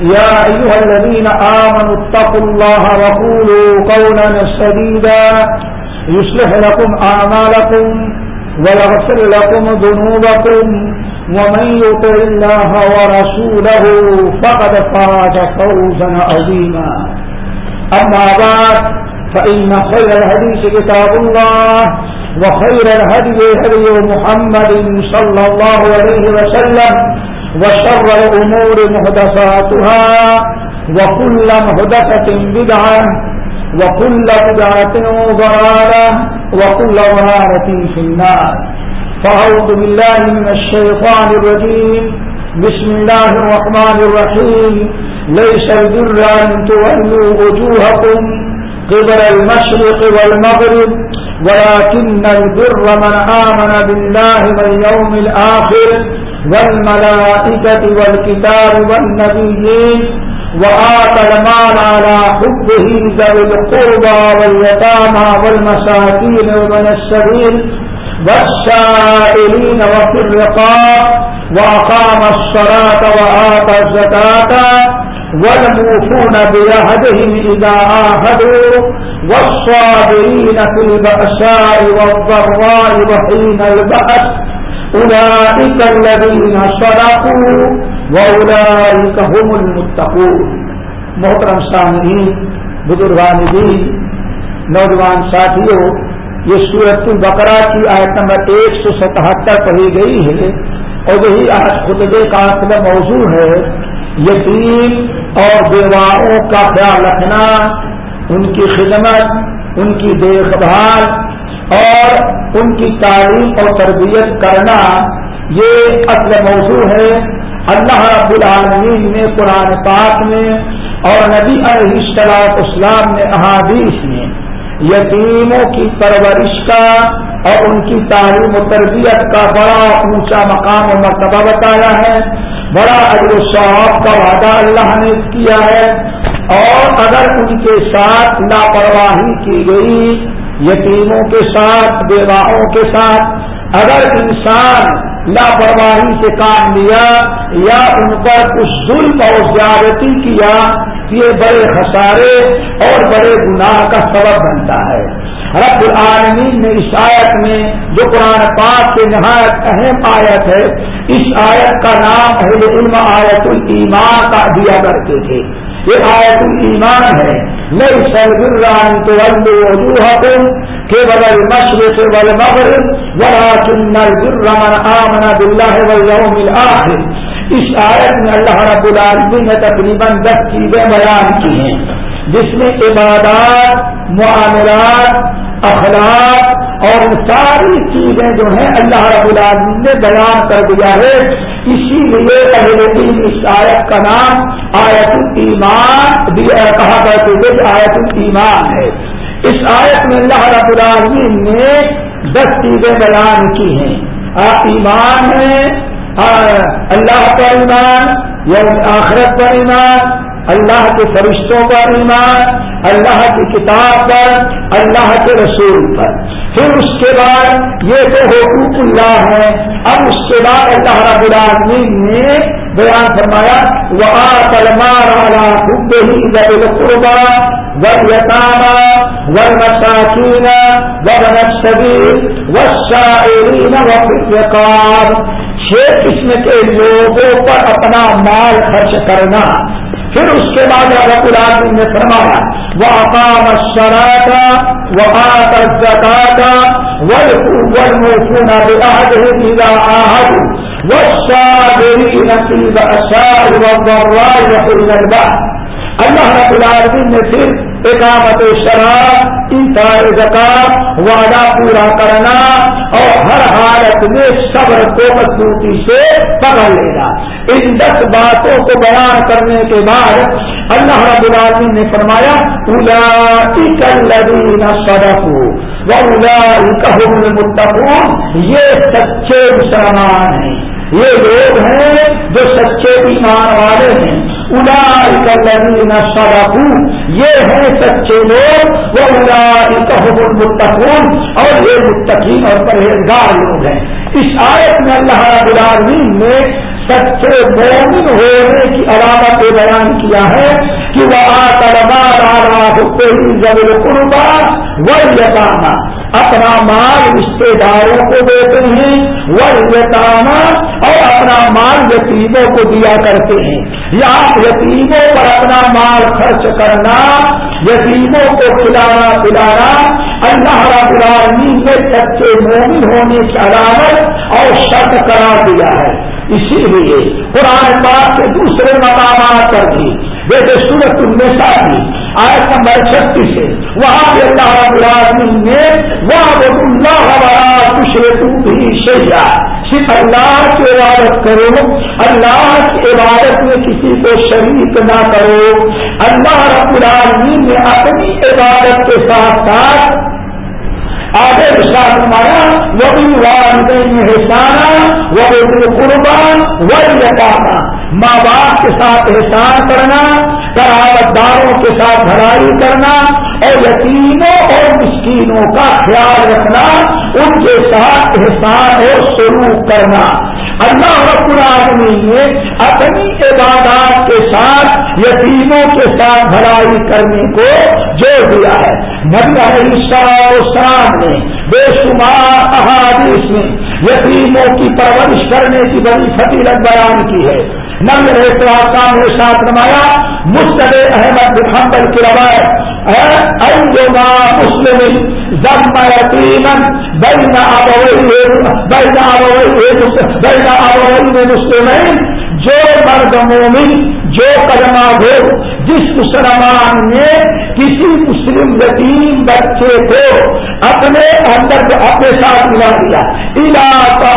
يا أيها الذين آمنوا اتقوا الله وقولوا قولا سديدا يصلح لكم أعمالكم ويغفر لكم ذنوبكم ومن يطع الله ورسوله فقد فاز فوزا عظيما. أما بعد، فإن خير الحديث كتاب الله وخير الهدي هدي محمد صلى الله عليه وسلم وشر الأمور محدثاتها وكل محدثة بدعة وكل بدعة ضرارة وكل ضرارة في النار. فأعوذ بالله من الشيطان الرجيم. بسم الله الرحمن الرحيم. ليس البر أن تولوا وجوهكم قبل المشرق والمغرب، ولكن البر من آمن بالله واليوم الآخر، والملائكة والكتاب والنبيين، وآت المال على حبه ذوي القربى واليتامى والمساكين ومن السبيل، والسائلين وفي الرقاب، وأقام الصلاة وآت الزكاة والموفون بعهدهم إذا عاهدوا والصابرين في البأساء والضراء وحين البأس. أولئك الذين صدقوا وأولئك هم المتقون. محترم سامعین، بزرگان دین، نوجوان ساتھیوں، یہ سورت البقرہ کی آیت نمبر ایک سو ستہتر پڑھی گئی ہے اور وہی آج خطبے کا اصل موضوع ہے یتیم اور بیواؤں کا خیال رکھنا، ان کی خدمت، ان کی دیکھ بھال اور ان کی تعلیم اور تربیت کرنا، یہ اصل موضوع ہے۔ اللہ رب العالمین نے قرآن پاک میں اور نبی علیہ السلاط اسلام نے احادیث میں یتیموں کی پرورش کا اور ان کی تعلیم و تربیت کا بڑا اونچا مقام و مرتبہ بتایا ہے۔ بڑا اجر و صاحب کا وعدہ اللہ نے کیا ہے۔ اور اگر ان کے ساتھ لاپرواہی کی گئی، یتیموں کے ساتھ بیواہوں کے ساتھ اگر انسان لاپرواہی سے کام لیا یا ان پر کچھ ظلم اور زیادتی کیا، یہ بڑے خسارے اور بڑے گناہ کا سبب بنتا ہے۔ رب العالمین نے اس آیت میں جو قرآن پاک کے نہایت اہم آیت ہے، اس آیت کا نام اہل علم آیت المان کا دیا کرتے تھے۔ یہ آیت المان ہے۔ نئی سرگران تو کے بغیر مشرق والمغرب ولكن البر من آمن بالله واليوم الآخر۔ اس آیت میں اللہ رب العالمین نے تقریباً دس چیزیں بیان کی ہیں۔ جس میں عبادات، معاملات، اخلاق اور ساری چیزیں جو ہیں اللہ رب العالمین نے بیان کر دیا ہے۔ اسی لیے اہل دین اس آیت کا نام آیت المان کہا کرتے تھے کہ آیت المان ہے۔ اس آیت میں اللہ رب العالمین نے دس چیزیں بیان کی ہیں۔ آپ ایمان ہیں اللہ پر ایمان، یوم آخرت پر ایمان اللہ کے فرشتوں پر ایمان، اللہ کی کتاب پر، اللہ کے رسول پر۔ پھر اس کے بعد یہ تو حقوق اللہ ہے اب اس کے بعد اللہ رب العالمین نے بیان فرمایا وہ آلمار خود ہی ضبل قربا ول یتاما ول مساکین و نقصبیر و شاعرین چھ قسم کے لوگوں پر اپنا مال خرچ کرنا پھر اس کے بعد رب العالمین نے فرمایا وہ اقام شراطا وہ آت زکاتا والموفون بعهدهم إذا عاهدوا والصابرين في اللہ رب العالمین نے پھر اقامت شراب انتہائی زکات وعدہ پورا کرنا اور ہر حالت میں صبر کو مضبوطی سے پکڑ لینا۔ ان دس باتوں کو بیان کرنے کے بعد اللہ رب العالمین نے فرمایا الا الذین صدقوا یہ سچے مسلمان ہیں۔ یہ لوگ ہیں جو سچے ایمان والے ہیں۔ ادا سڑکوں یہ ہیں سچے لوگ۔ وہ ادا متقون اور یہ متقین اور پرہیزگار لوگ ہیں۔ اس آیت میں اللہ رب العالمین نے سچے مومن ہونے کی علامت بیان کیا ہے کہ وہ آ ہوتے ہی ضرور قربا وہ یتانا اپنا مال رشتے داروں کو دیتے ہیں وہ یتانا اور اپنا مال یتیموں کو دیا کرتے ہیں۔ یا یتیموں پر اپنا مال خرچ کرنا، یتیموں کو کھلانا پلانا اللہ رب العالمین نے سچے مومن ہونے کی علامت اور شرط قرار دیا ہے۔ اسی لیے قرآن پاک کے دوسرے مقامات پر بھی، جیسے سورت النساء تھی آیت نمبر چھتیس سے وہاں بھی اللہ رب العالمین نے وہ اللہ کچھ بھی شہیا صرف اللہ کی عبادت کرو، اللہ کی عبادت میں کسی کو شریک نہ کرو۔ اللہ رب العالمین نے اپنی عبادت کے ساتھ ساتھ آگے ساتھ مارا وہ بھی احسانہ وہ قربان وہ یقانا ماں باپ کے ساتھ احسان کرنا شراوت داروں کے ساتھ بھلائی کرنا اور یتیموں اور مسکینوں کا خیال رکھنا، ان کے ساتھ احسان اور سلوک کرنا۔ اللہ رب العالمین نے اپنی عبادات کے ساتھ یتیموں کے ساتھ بھلائی کرنے کو جوڑ دیا ہے۔ نبی علیہ السلام نے بے شمار احادیث میں یتیموں کی پرورش کرنے کی بڑی فطیلت بیان کی ہے۔ نبی علیہ السلام نے ساتھ نمایا مستد احمد حمبل کی روایت مسلم یتیمن بین بین بین آبوئی مسلم جو مرد مومن، جو کلمہ ہو جس مسلمان نے کسی مسلم یتیم بچے کو اپنے اندر اپنے ساتھ ملا دیا علاقہ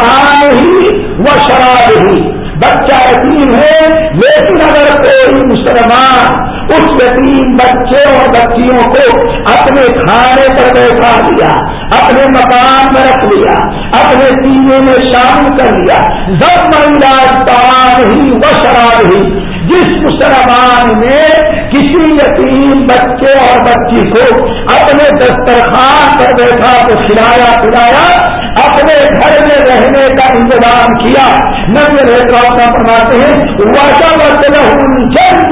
ہی و شراب ہی بچہ یتیم ہے، لیکن اگر کوئی مسلمان اس یتیم بچے اور بچیوں کو اپنے کھانے پر بیٹھا دیا، اپنے مکان میں رکھ لیا اپنے سینے میں شامل کر لیا ضم علاج تمام ہی و شراب ہی، جس مسلمان نے کسی یتیم بچے اور بچی کو اپنے دسترخوان پر بیٹھا کو کھلایا پلایا اپنے گھر میں رہنے کا انتظام کیا۔ نبی رہتا فرماتے ہیں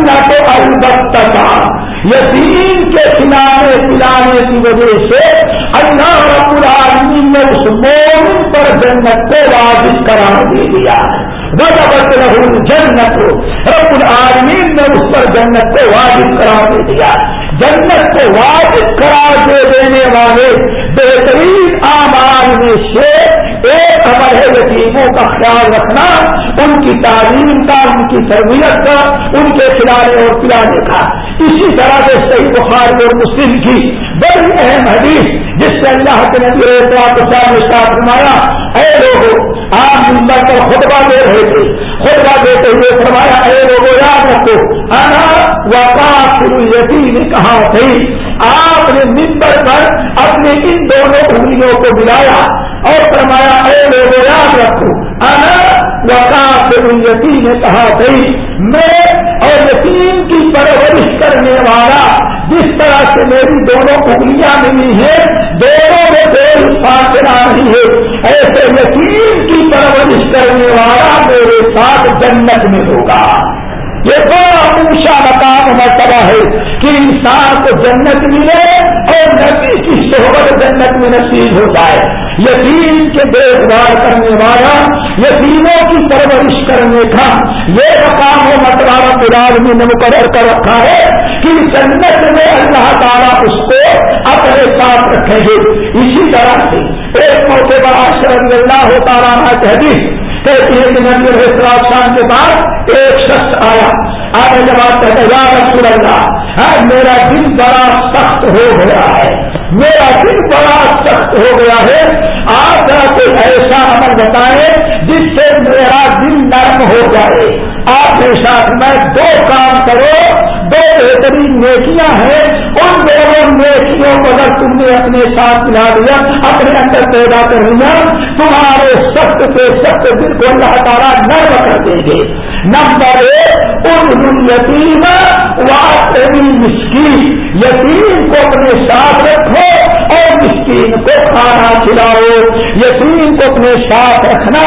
نہ تو البتہ یتیم کے کھلانے پلانے کی وجہ سے اللہ رب العالمین نے اس مومن پر جنت کو واضح قرار دے دیا۔ ہے بدبت رہو جنت رب العالمین نے اس پر جنت کو واضح قرار دے دیا۔ جنت کو واضح قرار دے دینے والے بہترین آمار میں سے ایک خبر ہے یتیموں کا خیال رکھنا، ان کی تعلیم کا، ان کی تربیت کا، ان کے کھلانے اور پلانے کا۔ اسی طرح سے صحیح بخار اور مسلم کی بڑی اہم حدیث، جس سے اللہ کے نبی ساتھ فرمایا، اے لوگ آپ ممبر پر خطبہ دے رہے تھے۔ خطبہ دیتے ہوئے فرمایا، اے لوگوں یاد رکھو، انا وقاف یتیم نے کہا تھی آپ نے ممبر پر اپنے ان دونوں انگلیوں کو ملایا اور فرمایا، اے لوگوں، یاد رکھو، انا وقاف یتیم نے کہا تھی میں اور یتیم کی پرورش کرنے والا جس طرح سے میری دونوں انگلیاں ملی ہیں، دونوں میں کوئی فاصلہ نہیں ہے۔ ایسے یتیم کی پرورش کرنے والا میرے ساتھ جنت میں ہوگا۔ یہ بڑا اونچا مقام مرتبہ ہے کہ انسان کو جنت ملے اور نبی کی صحبت جنت میں نصیب ہو جائے۔ یتیم کے دیکھ بھال کرنے والا یتیموں کی پرورش کرنے کا یہ مقام و مطلب العالمین نے مقرر کر رکھا ہے کہ جنت میں اللہ تعالیٰ اس کو اپنے ساتھ رکھیں گے۔ اسی طرح سے ایک موقع پر آشر اللہ تعالیٰ کہتی کہتی ہے کہ نبی السلام شان کے بعد ایک شخص آیا۔ آگے جب آپ کہتے یا رسول اللہ میرا دل بڑا سخت ہو گیا ہے۔ میرا دل بڑا سخت ہو گیا ہے۔ آپ کا کوئی ایسا عمل بتائے جس سے میرا دل نرم ہو جائے۔ آپ کے ساتھ میں دو کام کرو دو بہترین نیکیاں ہیں۔ ان دونوں نیکیوں کو اگر تم نے اپنے ساتھ ملا دیا اپنے اندر پیدا کر لیا، تمہارے سخت سے سخت دل کو اللہ تعالیٰ نرم کر دیں گے۔ نمبر ایک ان یتیم واقعی مشکل یتیم کو اپنے ساتھ رکھو اور مسکین کو کھانا کھلاؤ یتیم کو اپنے ساتھ رکھنا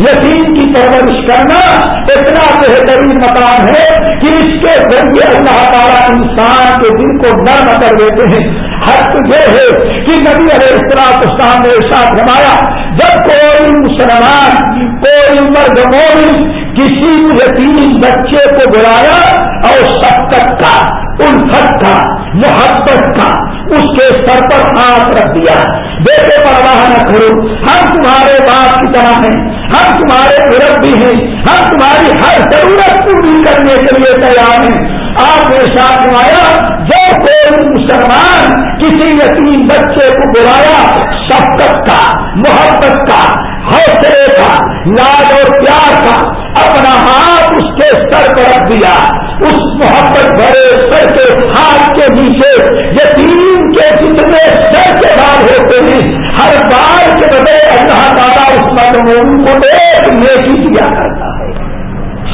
یتیم کی پرورش کرنا اتنا بہترین مقام ہے کہ اس کے ذریعے اللہ تعالیٰ انسان کے دل کو نرم کر دیتے ہیں۔ حق یہ ہے کہ نبی علیہ السلام اسلام نے ساتھ روایا جب کوئی مسلمان، کوئی مرد مومن کسی یتیم بچے کو بلایا اور شکت کا، الفت کا، محبت کا اس کے سر پر ہاتھ رکھ دیا۔ بیٹے پرواہ نہ کرو۔ ہم تمہارے باپ کی طرح ہیں۔ ہم تمہارے مربی ہیں۔ ہم تمہاری ہر ضرورت پوری کرنے کے لیے تیار ہیں۔ آپ نے ساتھ آیا جو کوئی مسلمان کسی یتیم بچے کو بلایا، شفقت کا، محبت کا، حوصلے کا لاڈ اور پیار کا، اپنا ہاتھ اس کے سر پر رکھ دیا۔ اس محبت بھرے سر کے ہاتھ کے نیچے یتیم کے جتنے سر کے بار ہوتے ہیں۔ ہر بار کے بجائے اللہ تعالیٰ اس مضمون کو ایک نیکی دیا کرتا ہے۔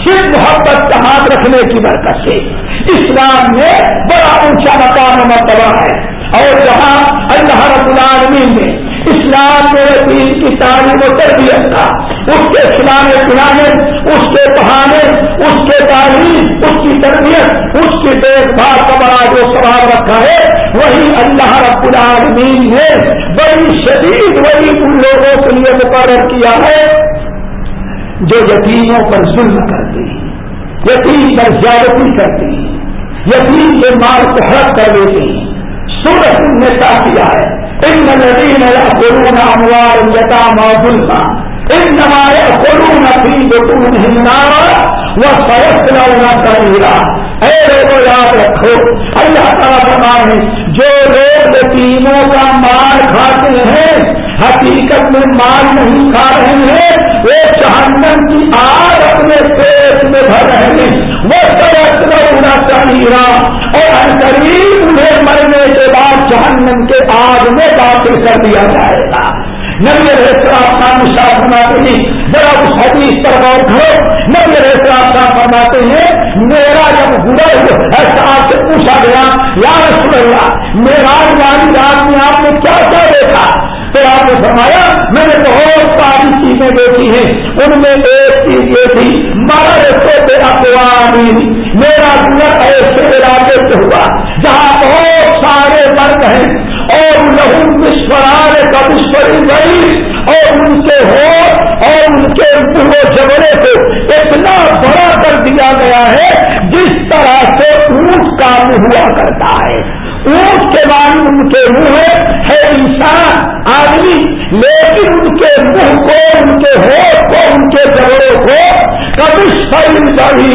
صرف محبت کا ہاتھ رکھنے کی برکت سے۔ اسلام میں بڑا اونچا مقام مرتبہ ہے۔ اور جہاں اللہ رب العالمین نے اسلام میں دین کی تعلیم و تربیت کا، اس کے کھلانے پلانے، اس کے پڑھانے، اس کے تعلیم، اس کی تربیت، اس کی دیکھ بھال کا بڑا جو سوال رکھا ہے وہی اللہ رب العالمین نے بڑی شدید وہی ان لوگوں کے لیے مقرر کیا ہے جو یتیموں پر ظلم کرتے ہیں، یتیم پر زیادتی کرتی یتیم کے مال کو حرف کر دیتی سورت نے کیا کیا ہے؟ ان ندی میں قرون اموار یتا معذل کا ان نمائے قرون اپنی بٹون ہندارا وہ سرس نہ کر اے لوگوں یاد رکھو، اللہ تعالیٰ ہے جو لوگ یتیموں کا مال کھاتے ہیں، حقیقت میں مال نہیں کھا رہے ہیں، وہ جہنم کی آگ اپنے پیٹ میں بھر رہے ہیں۔ وہ سب ہونا چاہیے اور قریب انہیں مرنے کے بعد جہنم کے آگ میں داخل کر دیا جائے گا۔ نبی السلام خان شاہ فرماتے ہیں ذرا اس حدیث پر غور کرو۔ نبی السلام خان فرماتے ہیں، میرا آپ سے پوچھا گیا، یا رسول اللہ میرا والی رات میں آپ نے کیا کیا دیکھا؟ تو آپ نے فرمایا، میں نے بہت ساری چیزیں دیکھی ہیں۔ ان میں ایک چیز یہ تھی مرد سے میرا پوانی میرا گزر ایسے علاقے سے ہوا جہاں بہت سارے مرد ہیں اور لہو مشوران کا مشوری گئی اور ان کے ہو اور ان کے جگڑے کو اتنا بڑا کر دیا گیا ہے طرح سے اونٹ کام ہوا کرتا ہے۔ اونٹ کے بعد ان کے منہ ہے۔ انسان، آدمی۔ لیکن ان کے منہ کو، ان کے ہوش کو، ان کے جگڑوں کو کبھی سر کبھی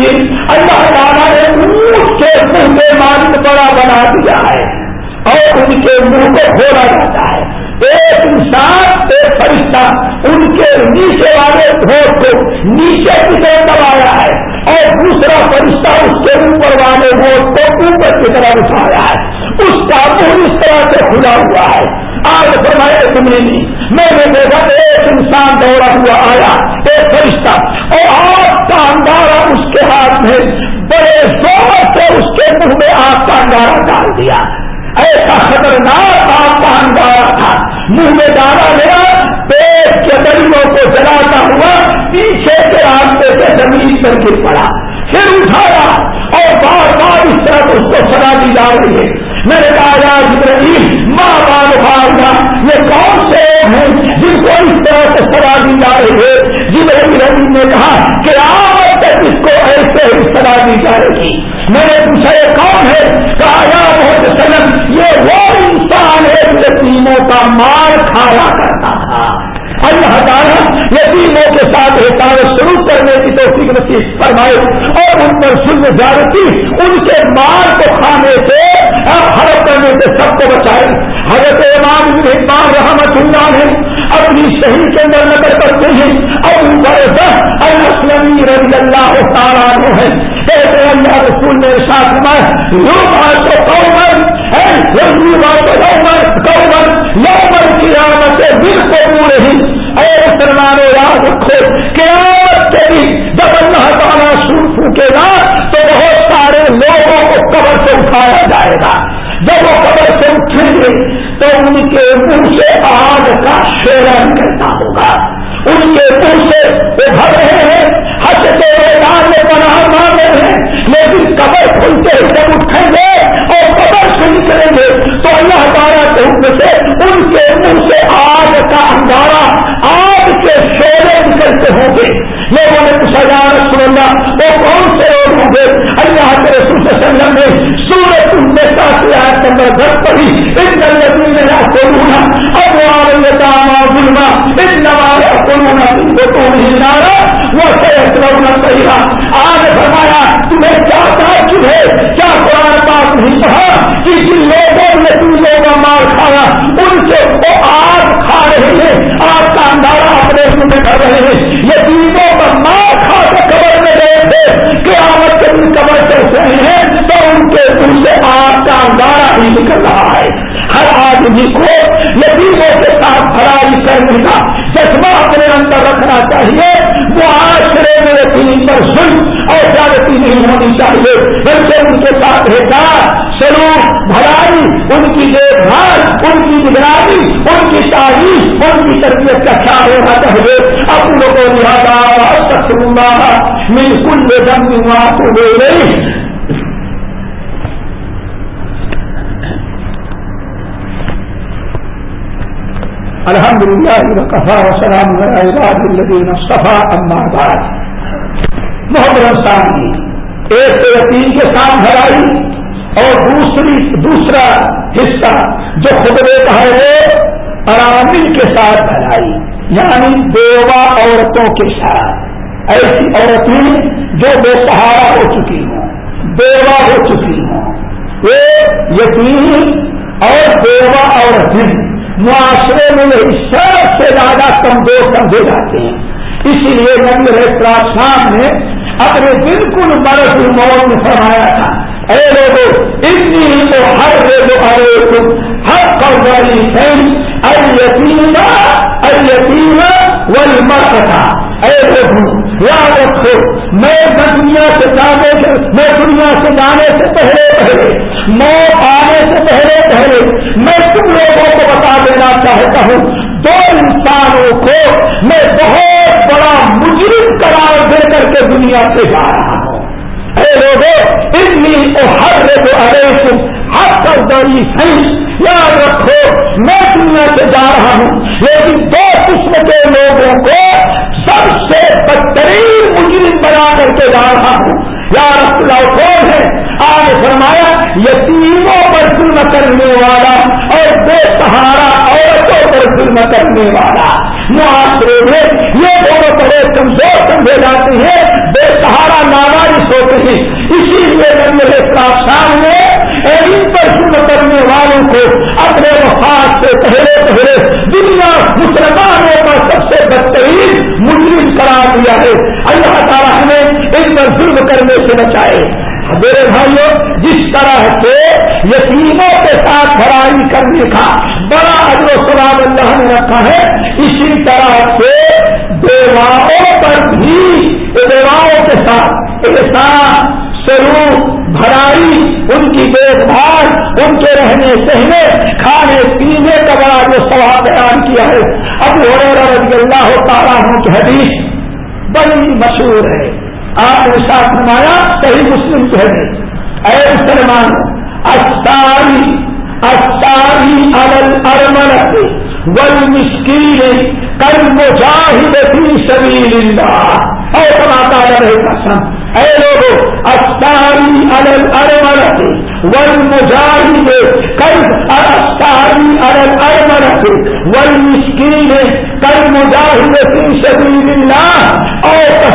اللہ تعالیٰ نے اونٹ کے منہ کے مان بڑا بنا دیا ہے اور ان کے منہ کو کھولا جاتا ہے۔ ایک انسان، ایک فرشتہ، ان کے نیچے والے ہوٹ کو نیچے کی طرف دبایا ہے اور دوسرا فرشتہ اس کے اوپر والے ہوٹ کو اوپر کی طرف اٹھایا ہے۔ اس کا منہ اس طرح سے کھلا ہوا ہے۔ آج فرمائے تمہیں نہیں میں نے دیکھا ایک انسان دوڑا ہوا آیا، ایک فرشتہ، اور آگ کا انگارا اس کے ہاتھ میں بڑے زور سے اس کے منہ میں آگ کا انگارا ڈال دیا۔ ایسا خطرناک آپ کا انگارا تھا۔ منہ میں ڈالا گیا پیٹ کے دریوں کو جلاتا ہوا پیچھے کے راستے سے زمین پر گر پڑا۔ پھر اٹھایا اور بار بار اس طرح اس کو سزا دی جا رہی ہے۔ میں نے کہا یار جبرائیل، ماں بال بھاگا یہ کون سے ہیں کو اس طرح سے سزا دی جا رہی ہے؟ جب ربی نے کہا کہ آج تک اس کو ایسے ہی سزا دی جا رہی۔ میں نے پوچھا، یہ کون ہے؟ کہا، یا بہت سلم یہ وہ انسان ہے یتیموں کا مار کھایا کرتا تھا۔ اللہ تعالیٰ یتیموں کے ساتھ احسان شروع کرنے کی تو نصیب فرمائے اور ان پر ظلم زیادتی ان کے مال کو کھانے سے حرف کرنے سے سب کو بچائے۔ حضرت امام امام رحمت اللہ ہے اپنی شہید کے اندر نظر کرتے ہیں۔ اور ان پر السلمی رضی اللہ تعالیٰ ہے۔ اللہ رسول نے ساتھ میں لوگ آج تو قومن ہے قومن دل کو پورے ہی اے مسلمانوں یاد رکھو کہ آج کے بھی جب اللہ تعالیٰ سور پھونکے گا تو بہت سارے لوگوں کو قبر سے اٹھایا جائے گا۔ جب وہ قبر سے اٹھیں گے تو ان کے منہ سے آگ کا شیرا نکلتا ہوگا۔ ان کے منہ سے وہ بھر رہے ہیں ہس کے میدان میں پناہ مان رہے ہیں، لیکن قبر کھلتے ہی جب اٹھیں گے قبر سے نکلیں گے، تو اللہ تعالیٰ کے حکم سے ان کے منہ سے آگ کا انگارا آگ کے شعرے نکلتے ہوں گے۔ لوگوں نے پوچھا جا رسول اللہ، وہ کون سے لوگ ہوں گے؟ اللہ کے رسول وسلم نے سورت النساء کی آیت نمبر دس پڑھی، ان الذین یاکلون اموال اليتامى ظلما، انما یاکلون فی بطونهم نارا۔ کر رہے ہیں۔ یہ تینوں پر مار کھا کے قبر میں گئے تھے۔ کہ آمد کے دن قبر چل ہیں تو ان کے دل سے آپ کا اندازہ ہی نکل رہا ہے۔ ہر آدمی کو یتیموں کے ساتھ بھرائی کرنے کا جذبہ اپنے اندر رکھنا چاہیے۔ معاشرے میں یتیم پر ظلم، اور زیادتی نہیں ہونی چاہیے۔ بلکہ ان کے ساتھ حساب سلوک، بھلائی، ان کی دیکھ بھال، ان کی نگرانی، ان کی تعریف، ان کی تربیت کا خیال ہونا چاہیے۔ اپنوں کو لہٰذا بالکل دم کو لے گئی الحمد للہ وقفا وسلام الدین صفا اما بعد۔ محترم سامنے ایک تو یتیم کے ساتھ بھرائی اور دوسری، دوسرا حصہ جو خطرے کا ہے وہ ارامل کے ساتھ بھرائی یعنی بیوہ عورتوں کے ساتھ۔ ایسی عورتیں جو بے سہارا ہو چکی ہوں، بیوہ ہو چکی ہوں۔ وہ یتیم اور بیوہ عورتیں معاشرے میں سب سے زیادہ کمزور سمجھے جاتے ہیں۔ اسی لیے نبی رہا شام نے اپنے بالکل مرض موت میں فرمایا تھا۔ اے لوگوں اتنی تو ہر لوگ ارے تم ہر قومی ار یتیما ار یتیما وہی تھا اے لوگوں یاد رکھو، میں دنیا سے جانے سے، میں دنیا سے جانے سے پہلے پہلے، موت آنے سے پہلے پہلے میں تم لوگوں کو بتا دینا چاہتا ہوں۔ دو انسانوں کو میں بہت بڑا مجرم قرار دے کر کے دنیا سے جا رہا ہوں۔ اے لوگوں اتنی ہر جو ارے تم ہر کرداری صحیح۔ یاد رکھو، میں دنیا سے جا رہا ہوں۔ لیکن دو قسم کے لوگوں کو سب سے بدترین مجرم بنا کر کے جا رہا ہوں۔ یا رسول کون ہے؟ آج فرمایا، یتیموں پر ظلم کرنے والا اور بے سہارا عورتوں پر کرنے والا۔ معاشرے میں یہ دونوں بڑے کمزور سمجھے جاتے ہیں۔ بے سہارا ناراض ہوتے ہیں۔ اسی لیے میرے سامنے ان پر ظلم کرنے والوں کو اپنے وفات سے پہلے پہلے دنیا مسلمانوں کا سب سے بدترین مجرم قرار دیا ہے۔ اللہ تعالیٰ ہمیں ان پر ظلم کرنے سے بچائے۔ میرے بھائیوں جس طرح سے یتیموں کے ساتھ بھرائی کرنے کا بڑا اجر و سلام اللہ نے رکھا ہے، اسی طرح سے بیواؤں پر بھی، بیواؤں کے ساتھ احسان سلوک بھرائی ان کی دیکھ بھال، ان کے رہنے سہنے، کھانے پینے کا بڑا جو سوال بیان کیا ہے۔ اب ہو رضی اللہ تعالیٰ ہوں کی حدیث بڑی مشہور ہے۔ آپ نے ساتھ فرمایا، صحیح مسلم کہنے اے مسلمان استاری استاری ارمن ول مشکل کل مجاہد فی سبیل اللہ اور سماتا رہے قسم، اے لوگوں استاری الل ارمن ول مجاہد کل استاری الل ارمرت ول مسکین کل مجاہد فی سبیل اللہ اور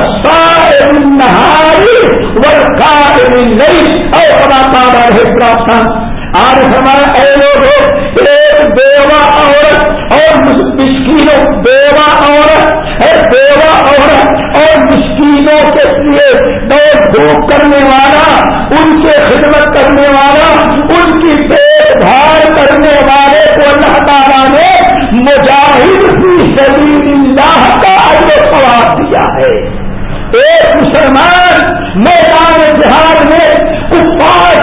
النہاری والقائم اللیل اور سماتا رہے قسم آج ہمارا اے لوگ ایک بیوہ عورت اور مسکینوں بیوہ عورت ہے بیوہ عورت اور مسکینوں کے لیے دوڑ دھوپ کرنے والا ان کے خدمت کرنے والا، ان کی دیکھ بھال کرنے والے کو اللہ تعالیٰ نے مجاہد کی سبیل اللہ کا اجر سواب دیا ہے۔ ایک مسلمان میدان جہاد میں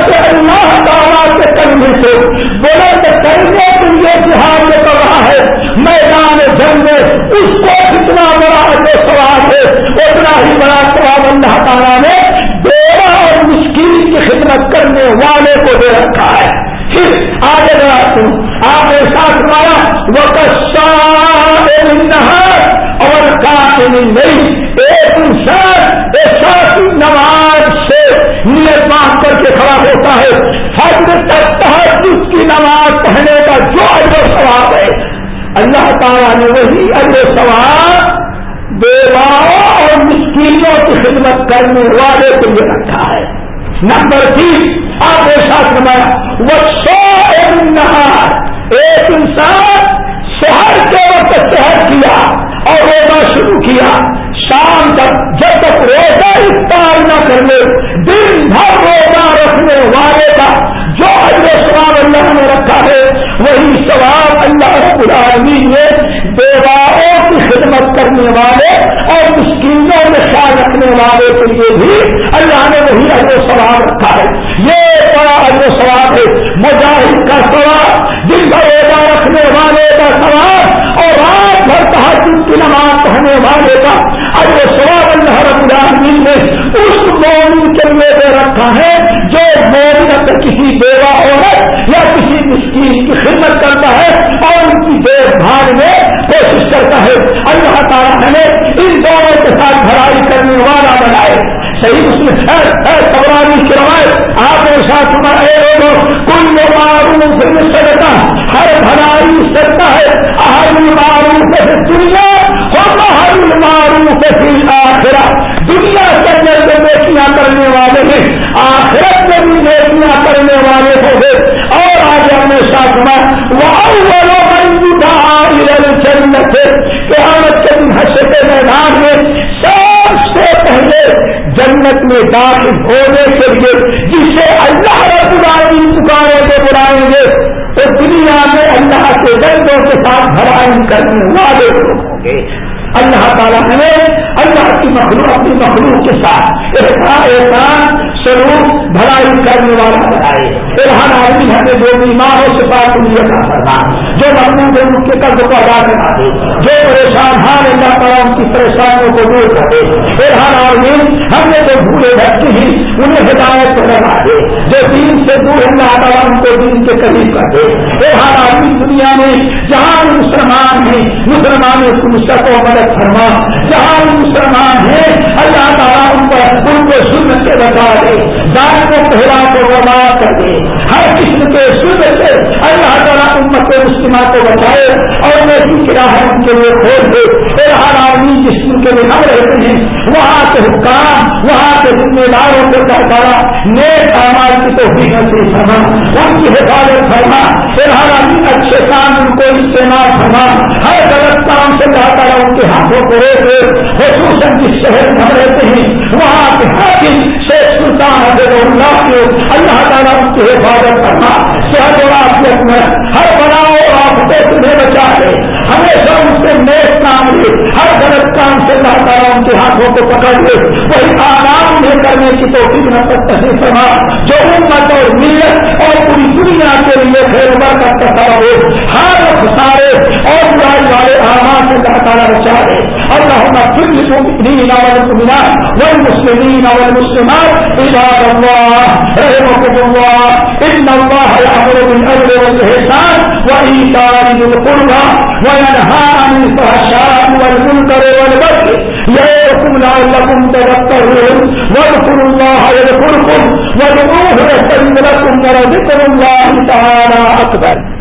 سے اللہ تعالیٰ کے کرنے سے بلند کرنے کے لیے جہاد میں کر رہا ہے۔ میدان جنگ میں اس کو جتنا بڑا جو سوال ہے، اتنا ہی بڑا سواب اللہ تعالیٰ نے بیوہ خدمت کرنے والے کو دے رکھا ہے۔ پھر آگے بڑھا تم آپ نے ساتھ مارا وہ کشا اور کام نہیں، ایک انسان ایسا نماز سے نیت مان کر کے کھڑا ہوتا ہے، فجر تک تحت اس کی نماز پڑھنے کا جو اجر ثواب ہے۔ اللہ تعالیٰ نے وہی اجر ثواب بیواؤں اور مشکلوں کی خدمت کرنے والے کے لیے رکھا نمبر تین، آپ نے ساتھ نمایا وہ سو نہار ایک انسان شہر کے وقت شہر کیا اور روزہ شروع کیا۔ شام تک جب تک روزہ افطار نہ کر لے، دن بھر روزہ رکھنے والے کا جو اجر سواب اللہ نے رکھا ہے، وہی سواب اللہ العالمین نے بیواؤں کی خدمت کرنے والے اور مشکلوں میں خیال رکھنے والے کے لیے بھی اللہ نے وہی اجر سواب رکھا ہے۔ یہ بڑا اجر سواب ہے۔ مجاہد کا سواب جن کا روزہ رکھنے والے کا سواب اور رات بھر تحجد کی نماز پڑھنے والے کا اجر سواب اللہ رب العالمین نے اس مومن کے لیے دے رکھا ہے جو مومن کسی بیوہ عورت یا کسی مشکل کی خدمت کرتا ہے اور ان کی دیکھ بھال میں کوشش کرتا ہے۔ اللہ تعالیٰ ہمیں ان دونوں کے ساتھ بھرائی کرنے والا بنائے۔ صحیح اس میں سورانی کی روایت۔ آپ نے ساتھ لوگوں، کل معروف ہر بھلائی سکتا ہے۔ ہر معروف سے دنیا اور ہر معروف سے آخرا دنیا کے اندر جو بیٹیاں کرنے والے ہیں، آخرت میں بھی بیٹیاں کرنے والے ہو گئے اور آج ہم نے ساتھ ہمارا وہ جنت قیامت کے دن حشر کے میدان میں سب سے پہلے جنت میں داخل ہونے کے لیے جسے اللہ رب العالمین پکارے کے بلائیں گے تو دنیا میں اللہ کے دردوں کے ساتھ بھرائی کرنے والے لوگ ہوں گے۔ اللہ تعالیٰ ہمیں اللہ کی مخلوق اپنی مخلوق کے ساتھ احسان، سلوک، بھلائی کرنے والا بنائے۔ ارحان آدمی ہمیں جو بیماروں سے بات مجھے کا کرنا جو مخلوق ہے ان کے قرض کو ادا کرا دے، جو پریشان ہار اللہ تعالیٰ ان کی پریشانیوں کو دور کر دے۔ ارحان آدمی ہم نے جو بھولے بچے ہیں، انہیں ہدایت کو لگا دے۔ جو دین سے دور اللہ تعالیٰ ان کو دین کے قریب کر دے۔ ارحان آدمی دنیا میں جہاں مسلمان ہیں، مسلمان کو مدد فرما۔ جہاں مسلمان ہیں، اللہ تعالیٰ ان پر ان کو سن سے بتا دے۔ دان کو پہلا کو بنا کر دے ہر قسم کے سن سے اللہ تعالیٰ امت مسلمہ کو بچائے اور میں راہ ان کے لیے کھول دے۔ ہر آدمی جسم کے لیے ہم رہتے ہیں، وہاں کے حکام، وہاں کے ذمہ داروں کو سرکارا نیک آماد کی تو بھی فرما، ان کی حفاظت فرما۔ پھر ہر آدمی اچھے کام ان کو استعمال فرما۔ ہر غلط کام سے اللہ تعالیٰ ان کے ہاتھوں کو روکے خصوصاً جس شہر میں ہم رہتے ہیں، وہاں کے حاکم شیخ سلطان حضرت اللہ کے اللہ تعالیٰ ان کی حفاظت کرنا صحت اور آفیت میں ہر بناؤ اور آفتے تمہیں بچا ہے ہمیشہ ان سے نیک کام لے ہر غلط کام سے اللہ تعالیٰ ان کے ہاتھوں کو پکڑ لے۔ وہی آرام انہیں کرنے کی تو نہ تصویر فرما۔ جو امت اور ملت اور پوری دنیا کے لیے خیر کا سبب ہو۔ ہر سارے اور برائی والے آمان سے اللہ تعالیٰ بچا دے اللهم اغفر للمؤمنين والمسلمين والمسلمات عباد الله رحمكم الله إن الله يأمر بالعدل والإحسان وإيتاء ذي القربى وينهى عن الفحشاء والمنكر والبغي يعظكم لعلكم تذكرون واذكروا الله يذكركم وادعوه يستجب لكم ولذكر الله تعالى أكبر